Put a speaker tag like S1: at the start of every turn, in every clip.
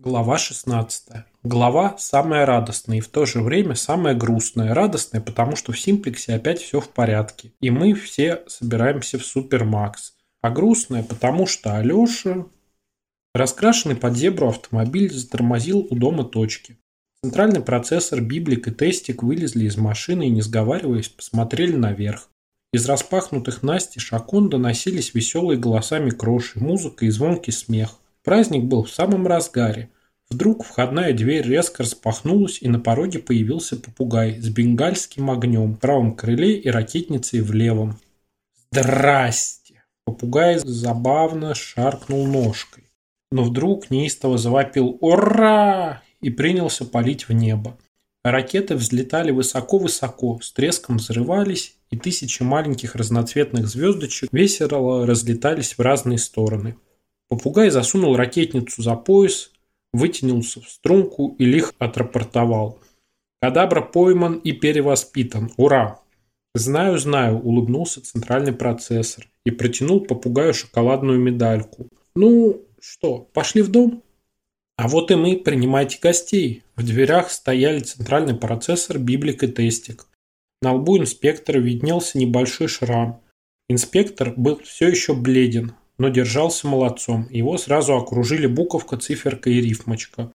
S1: Глава 16. Глава самая радостная и в то же время самая грустная. Радостная, потому что в Симплексе опять все в порядке. И мы все собираемся в Супермакс. А грустная, потому что Алеша... Раскрашенный под зебру автомобиль затормозил у дома точки. Центральный процессор, библик и тестик вылезли из машины и, не сговариваясь, посмотрели наверх. Из распахнутых настежь окон доносились веселые голоса микроши, музыка и звонкий смех. Праздник был в самом разгаре. Вдруг входная дверь резко распахнулась, и на пороге появился попугай с бенгальским огнем в правом крыле и ракетницей в левом. «Здрасте!» Попугай забавно шаркнул ножкой, но вдруг неистово завопил «Ура!» и принялся палить в небо. Ракеты взлетали высоко-высоко, с треском взрывались, и тысячи маленьких разноцветных звездочек весело разлетались в разные стороны. Попугай засунул ракетницу за пояс, вытянулся в струнку и лих отрапортовал. Кадабра пойман и перевоспитан. Ура! Знаю, знаю, улыбнулся центральный процессор и протянул попугаю шоколадную медальку. Ну, что, пошли в дом? А вот и мы, принимайте гостей. В дверях стояли центральный процессор, библик и тестик. На лбу инспектора виднелся небольшой шрам. Инспектор был все еще бледен, но держался молодцом. Его сразу окружили буковка, циферка и рифмочка.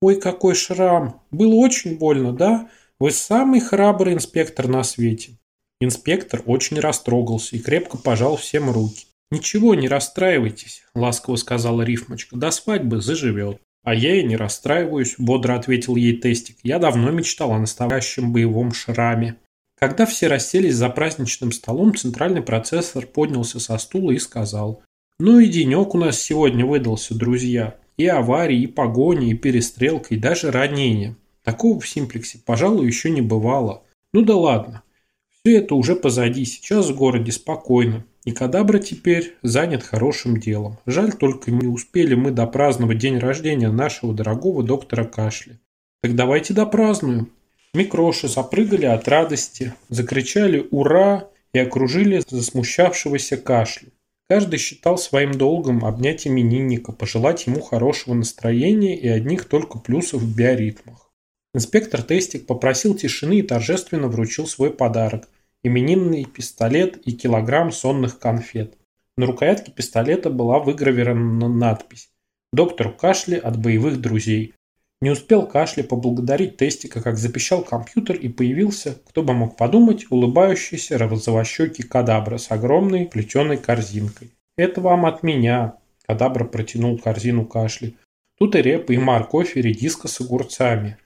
S1: «Ой, какой шрам! Было очень больно, да? Вы самый храбрый инспектор на свете!» Инспектор очень растрогался и крепко пожал всем руки. «Ничего, не расстраивайтесь», – ласково сказала рифмочка. «До свадьбы заживет». «А я и не расстраиваюсь», – бодро ответил ей Тестик. «Я давно мечтал о настоящем боевом шраме». Когда все расселись за праздничным столом, центральный процессор поднялся со стула и сказал ну и денек у нас сегодня выдался, друзья. И аварии, и погони, и перестрелка, и даже ранения. Такого в Симплексе, пожалуй, еще не бывало. Ну да ладно. Все это уже позади, сейчас в городе спокойно. И Кадабра теперь занят хорошим делом. Жаль, только не успели мы допраздновать день рождения нашего дорогого доктора Кашля. Так давайте допразднуем. Микроши запрыгали от радости, закричали «Ура!» и окружили засмущавшегося Кашля. Каждый считал своим долгом обнять именинника, пожелать ему хорошего настроения и одних только плюсов в биоритмах. Инспектор Тестик попросил тишины и торжественно вручил свой подарок – именинный пистолет и килограмм сонных конфет. На рукоятке пистолета была выгравирована надпись «Доктору Кашли от боевых друзей». Не успел Кашли поблагодарить Тестика, как запищал компьютер и появился, кто бы мог подумать, улыбающийся розовощекий кадабра с огромной плетеной корзинкой. «Это вам от меня», – кадабра протянул корзину Кашли. «Тут и репа, и морковь, и редиска с огурцами.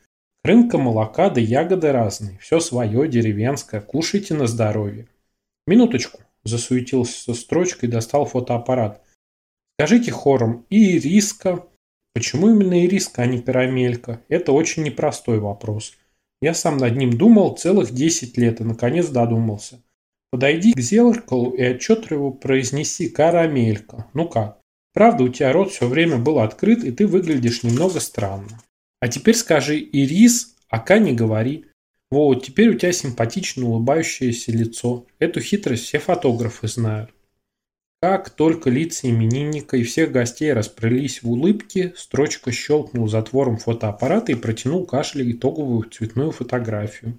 S1: Рынка молока да ягоды разные. Все свое, деревенское. Кушайте на здоровье». «Минуточку», – засуетился со строчкой и достал фотоаппарат. «Скажите хором, и риска, Почему именно ириска, а не карамелька? Это очень непростой вопрос. Я сам над ним думал целых 10 лет и наконец додумался. Подойди к зеркалу и отчетливо произнеси «карамелька». Ну как? Правда, у тебя рот все время был открыт, и ты выглядишь немного странно. А теперь скажи «ирис», ака не говори. Вот, теперь у тебя симпатично улыбающееся лицо. Эту хитрость все фотографы знают. Как только лица именинника и всех гостей расплылись в улыбке, строчка щелкнул затвором фотоаппарата и протянул Кашле итоговую цветную фотографию.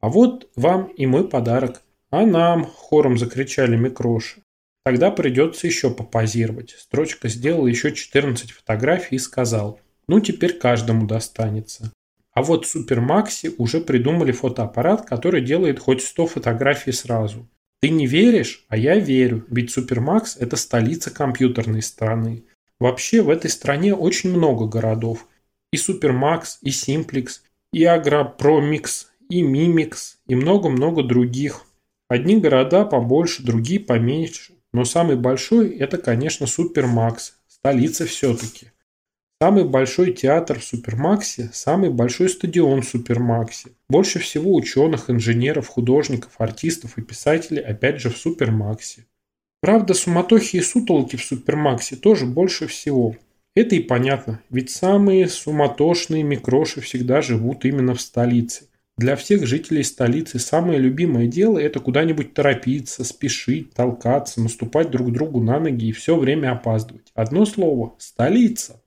S1: «А вот вам и мой подарок. А нам!» – хором закричали микроши. «Тогда придется еще попозировать». Строчка сделала еще 14 фотографий и сказал «Ну, теперь каждому достанется». А вот Супермакси уже придумали фотоаппарат, который делает хоть 100 фотографий сразу – ты не веришь, а я верю, ведь Супермакс – это столица компьютерной страны. Вообще в этой стране очень много городов. И Супермакс, и Симплекс, и Агропромикс, и Мимикс, и много-много других. Одни города побольше, другие поменьше. Но самый большой – это, конечно, Супермакс, столица все-таки. Самый большой театр в Супермаксе, самый большой стадион в Супермаксе. Больше всего ученых, инженеров, художников, артистов и писателей опять же в Супермаксе. Правда, суматохи и сутолки в Супермаксе тоже больше всего. Это и понятно, ведь самые суматошные микроши всегда живут именно в столице. Для всех жителей столицы самое любимое дело – это куда-нибудь торопиться, спешить, толкаться, наступать друг другу на ноги и все время опаздывать. Одно слово – столица.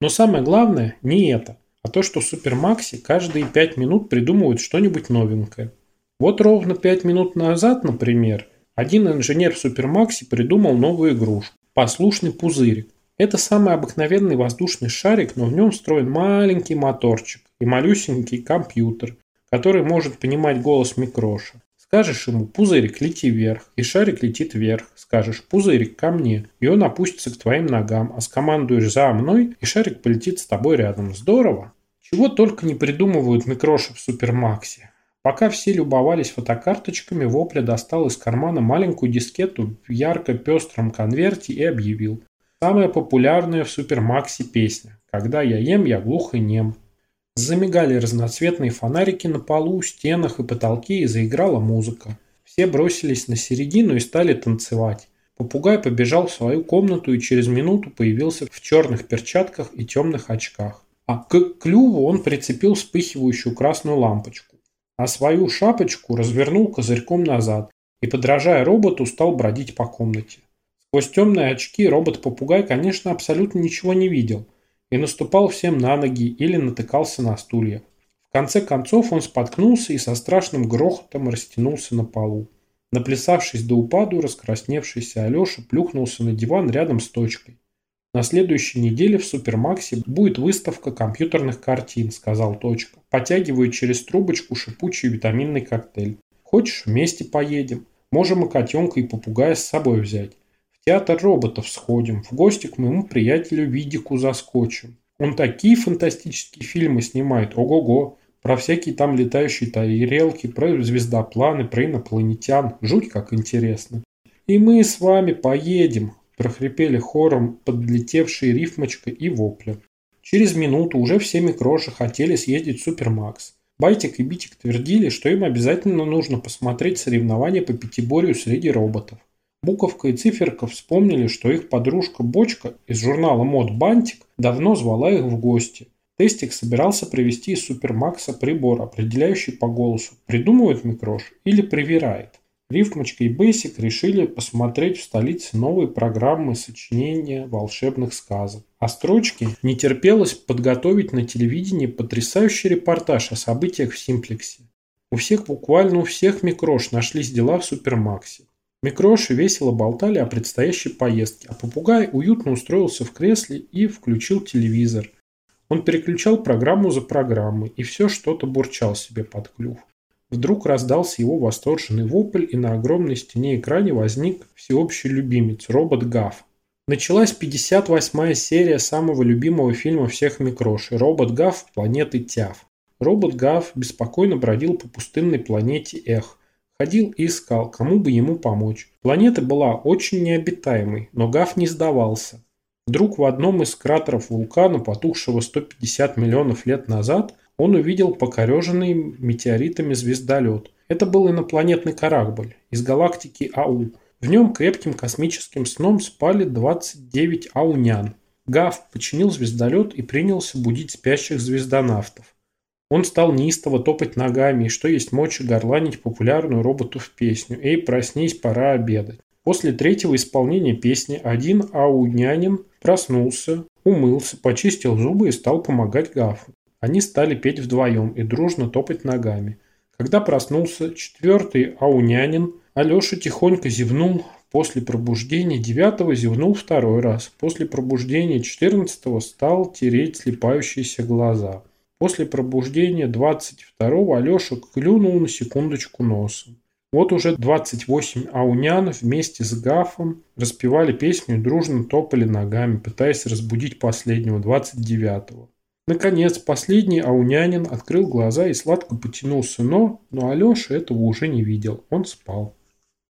S1: Но самое главное не это, а то, что в Супермаксе каждые 5 минут придумывают что-нибудь новенькое. Вот ровно 5 минут назад, например, один инженер в Супермаксе придумал новую игрушку – послушный пузырик. Это самый обыкновенный воздушный шарик, но в нем встроен маленький моторчик и малюсенький компьютер, который может понимать голос микроша. Скажешь ему «пузырик, лети вверх», и шарик летит вверх. Скажешь «пузырик, ко мне», и он опустится к твоим ногам, а скомандуешь «за мной», и шарик полетит с тобой рядом. Здорово! Чего только не придумывают микроши в Супермаксе. Пока все любовались фотокарточками, Вопля достал из кармана маленькую дискету в ярко-пестром конверте и объявил. Самая популярная в Супермаксе песня «Когда я ем, я глух и нем». Замигали разноцветные фонарики на полу, стенах и потолке и заиграла музыка. Все бросились на середину и стали танцевать. Попугай побежал в свою комнату и через минуту появился в черных перчатках и темных очках. А к клюву он прицепил вспыхивающую красную лампочку. А свою шапочку развернул козырьком назад и, подражая роботу, стал бродить по комнате. Сквозь темные очки робот-попугай, конечно, абсолютно ничего не видел – и наступал всем на ноги или натыкался на стулья. В конце концов он споткнулся и со страшным грохотом растянулся на полу. Наплясавшись до упаду, раскрасневшийся Алеша плюхнулся на диван рядом с точкой. «На следующей неделе в Супермаксе будет выставка компьютерных картин», – сказал Точка, потягивая через трубочку шипучий витаминный коктейль. «Хочешь, вместе поедем? Можем и котенка, и попугая с собой взять театр роботов сходим, в гости к моему приятелю Видику заскочим. Он такие фантастические фильмы снимает, ого-го, про всякие там летающие тарелки, про звездопланы, про инопланетян. Жуть как интересно. И мы с вами поедем, прохрипели хором подлетевшие рифмочка и вопля. Через минуту уже все микроши хотели съездить в Супермакс. Байтик и Битик твердили, что им обязательно нужно посмотреть соревнования по пятиборью среди роботов. Буковка и Циферка вспомнили, что их подружка Бочка из журнала «Мод Бантик» давно звала их в гости. Тестик собирался привезти из Супермакса прибор, определяющий по голосу, придумывает микрош или привирает. Рифмочка и Бейсик решили посмотреть в столице новые программы сочинения волшебных сказок. А строчки не терпелось подготовить на телевидении потрясающий репортаж о событиях в Симплексе. У всех, буквально у всех микрош нашлись дела в Супермаксе. Микроши весело болтали о предстоящей поездке, а попугай уютно устроился в кресле и включил телевизор. Он переключал программу за программой и все что-то бурчал себе под клюв. Вдруг раздался его восторженный вопль, и на огромной стене экране возник всеобщий любимец – робот Гав. Началась 58-я серия самого любимого фильма всех микрошей – робот Гав планеты Тяв. Робот Гав беспокойно бродил по пустынной планете Эх, Ходил и искал, кому бы ему помочь. Планета была очень необитаемой, но Гав не сдавался. Вдруг в одном из кратеров вулкана, потухшего 150 миллионов лет назад, он увидел покореженный метеоритами звездолет. Это был инопланетный корабль из галактики АУ. В нем крепким космическим сном спали 29 аунян. Гав починил звездолет и принялся будить спящих звездонавтов. Он стал неистово топать ногами и что есть мочи горланить популярную роботу в песню «Эй, проснись, пора обедать». После третьего исполнения песни один аунянин проснулся, умылся, почистил зубы и стал помогать Гафу. Они стали петь вдвоем и дружно топать ногами. Когда проснулся четвертый аунянин, Алеша тихонько зевнул, После пробуждения девятого зевнул второй раз. После пробуждения четырнадцатого стал тереть слепающиеся глаза. После пробуждения 22-го Алеша клюнул на секундочку носом. Вот уже 28 аунян вместе с Гафом распевали песню и дружно топали ногами, пытаясь разбудить последнего, 29-го. Наконец, последний аунянин открыл глаза и сладко потянулся, но, но Алеша этого уже не видел, он спал.